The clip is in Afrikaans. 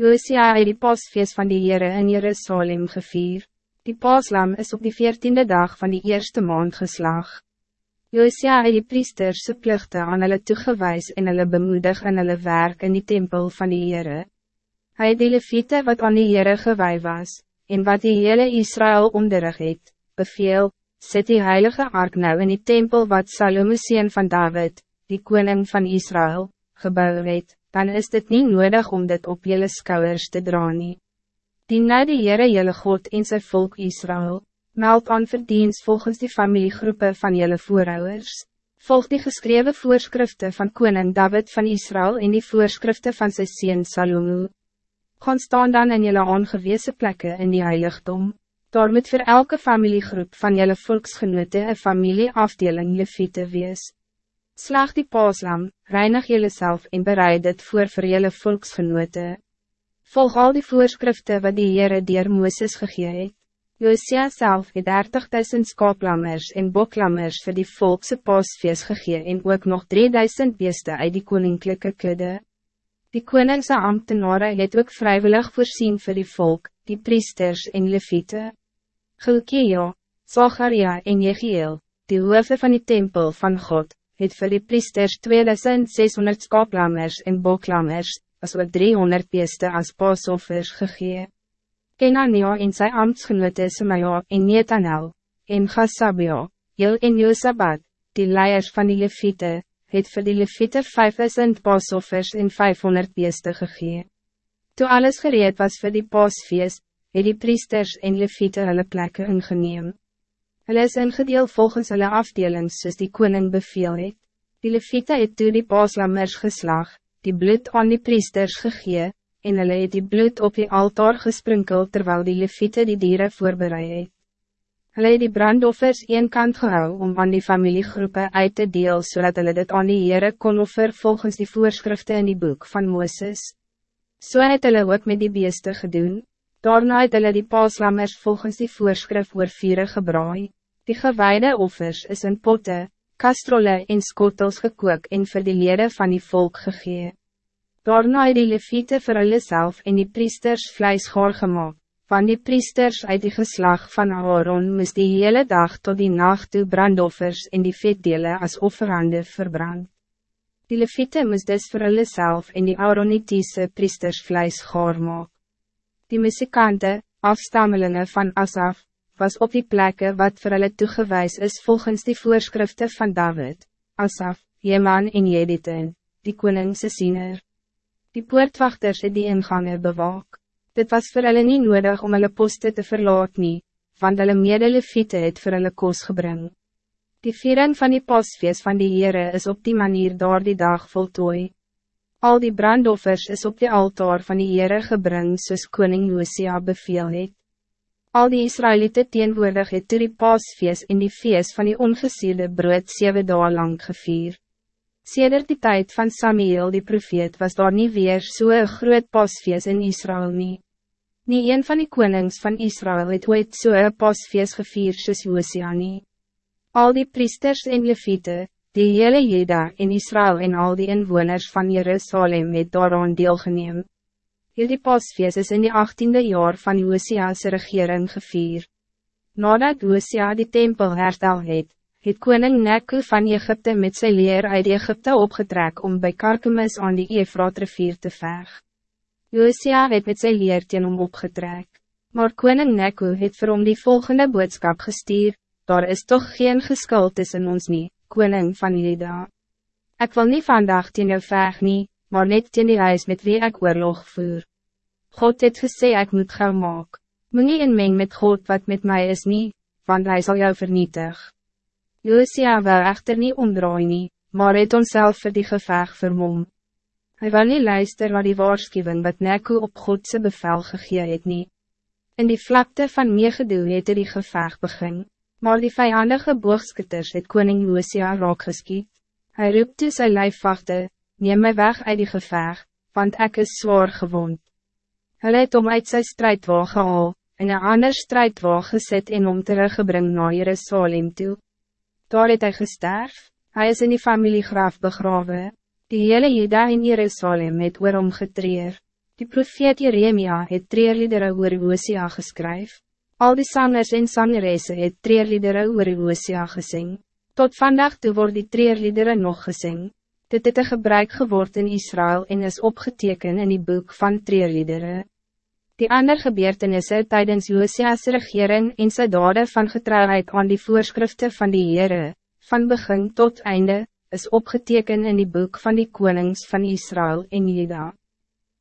Josia het die paasfeest van die Heere in Jerusalem gevier. Die paaslam is op die veertiende dag van die eerste maand geslag. Josia het die priesterse plichte aan hulle toegewys en hulle bemoedig in hulle werk in die tempel van die Heere. Hy het die leviete wat aan die Heere gewaai was, en wat die hele Israël onderrig het, beveel, Zet die heilige ark nou in die tempel wat Salome sien van David, die koning van Israël, gebouw het, dan is dit niet nodig om dit op jullie schouders te dragen. nie. Dien nou die Heere jylle God en sy volk Israël, meld aan verdienst volgens die familiegroepen van jullie voorouders. Volg die geschreven voorschriften van koning David van Israël en die voorschriften van sy sien Salome. Gaan staan dan in jullie ongewezen plekken in die heiligdom. Daar moet voor elke familiegroep van jullie volksgenoten een familieafdeling leviete wees. Slag die paaslam, reinig jullie zelf en bereid het voor voor jullie volksgenoten. Volg al die voorschriften wat die Heere dier Mooses gegee het. Josia self het 30.000 skaaplammers en boklammers voor die volkse paasfeest gegee en ook nog 3000 beeste uit die koninklijke kudde. Die koningse ambtenare het ook vrijwillig voorzien voor die volk, die priesters en leviete. Gilkio, Zacharia en Jegiel, die hoofde van die tempel van God, het vir die priesters 2600 skaaplammers en boklammers, as ook 300 beeste as paasoffers gegee. Kenania en sy ambtsgenote Semaja en Netanel, en Gassabio, Jil en Josabat, die leiers van die leviete, het vir die leviete 5000 paasoffers en 500 beeste gegee. Toe alles gereed was voor die paasfeest, het die priesters en leviete hulle plekke ingeneem. Hulle is ingedeel volgens hulle afdelings soos die koning beveel het. Die leviete het toe die paaslammers geslag, die bloed aan die priesters gegee, en hulle het die bloed op die altaar gesprinkel terwijl die leviete die dieren voorbereid het. Hulle het die brandoffers een kant gehou om aan die familiegroepen uit te deel zodat hulle dit aan die Heere kon offer volgens die voorschriften in die boek van Mooses. So het hulle ook met die beeste gedoen, Daarna het hulle die paaslammers volgens die voorschrift oor vieren gebraai. Die gewijde offers is in potte, kastrolle en skotels gekook en vir die lede van die volk gegee. Daarna het die leviete vir hulle self en die priesters vlees gaar gemaakt, van die priesters uit die geslag van Aaron moest die hele dag tot die nacht toe brandoffers en die vetdele as offerande verbrand. Die leviete moest dus vir hulle self en die Aaronitiese priesters vlees gaar maak. Die muzikante, afstammelingen van Asaf, was op die plekken wat voor hulle toegewijs is volgens die voorschriften van David, Asaf, Jeman en Jediten, die koningse siener. Die poortwachters het die ingangen bewaak. Dit was voor hulle niet nodig om hulle poste te verlaten, nie, want hulle medelefiete het vir hulle koos gebring. Die viering van die pasfeest van die Heere is op die manier door die dag voltooid. Al die brandoffers is op die altaar van die Heere gebring soos koning Josia beveel het. Al die Israëlieten teenwoordig het toe die paasfeest en die feest van die ongesierde brood 7 dagen lang gevier. Sedert die tijd van Samuel die profeet was daar niet weer zo'n so groot paasfeest in Israël nie. Nie een van die konings van Israël het ooit zo'n so paasfeest gevier soos Josia nie. Al die priesters en leviete, Die hele Jeda in Israël en al die inwoners van Jerusalem het daaraan deelgeneem. Hierdie pasfeest is in die 18e jaar van Josia's regering gevier. Nadat Josia die tempel herstel het, het koning Neku van Egypte met sy leer uit Egypte opgetrek om bij Karkemis aan die Efraat rivier te veg. Josia het met sy leer teen hom opgetrek, maar koning Neku het vir hom die volgende boodskap gestuur, daar is toch geen geskuld tussen ons niet koning van Juda. Ik wil niet vandaag teen jou veg nie, maar net teen die huis met wie ik oorlog voer. God het gesê ek moet gauw maak. Moet nie inmeng met God wat met mij is nie, want hij zal jou vernietig. Josia wil echter niet omdraai nie, maar het onszelf vir die geveg vermom. Hij wil niet luister wat die waarschuwing wat Neko op Godse bevel gegee het nie. In die vlakte van meegedoe het die geveg begin. Maar die vijandige boogskutters het koning Josia raak geskiet. Hy roep toe sy lijfwachte, neem my weg uit die geveg, want ik is zwaar gewond. Hy het om uit sy strijdwaal gehaal, en een ander strijdwaal gezet en om teruggebring na Jerusalem toe. Daar het hy gesterf, hy is in die familiegraaf begraven. Die hele Jeda in Jerusalem het oor hom getreer. Die profeet Jeremia het treerliedere oor Hosea geskryf. Al die sangers en sangeresse het treerliedere oor Hosea gesing. Tot vandaag toe word die treerliedere nog gesing. Dit het een gebruik geword in Israël en is opgeteken in die boek van treerliedere. Die ander gebeurtenisse tijdens Josias regering en sy dade van getrouwheid aan die voorschriften van die Heere, van begin tot einde, is opgeteken in die boek van die konings van Israël en Juda.